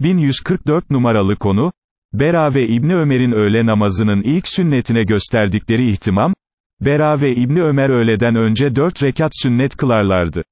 1144 numaralı konu, Bera ve İbni Ömer'in öğle namazının ilk sünnetine gösterdikleri ihtimam, Bera ve İbni Ömer öğleden önce dört rekat sünnet kılarlardı.